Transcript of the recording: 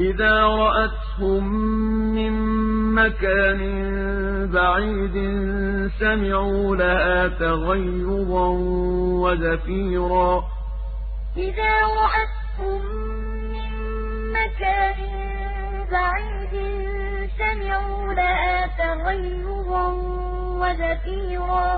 إِذَا رَأَتْهُم مِّن مَّكَانٍ بَعِيدٍ سَمِعُوا لَهَا تَغَيُّظًا وَزَفِيرًا. إِذَا رَأَتْهُم مِّن مَّكَانٍ بَعِيدٍ سَمِعُوا لَهَا تَغَيُّظًا وَزَفِيرًا.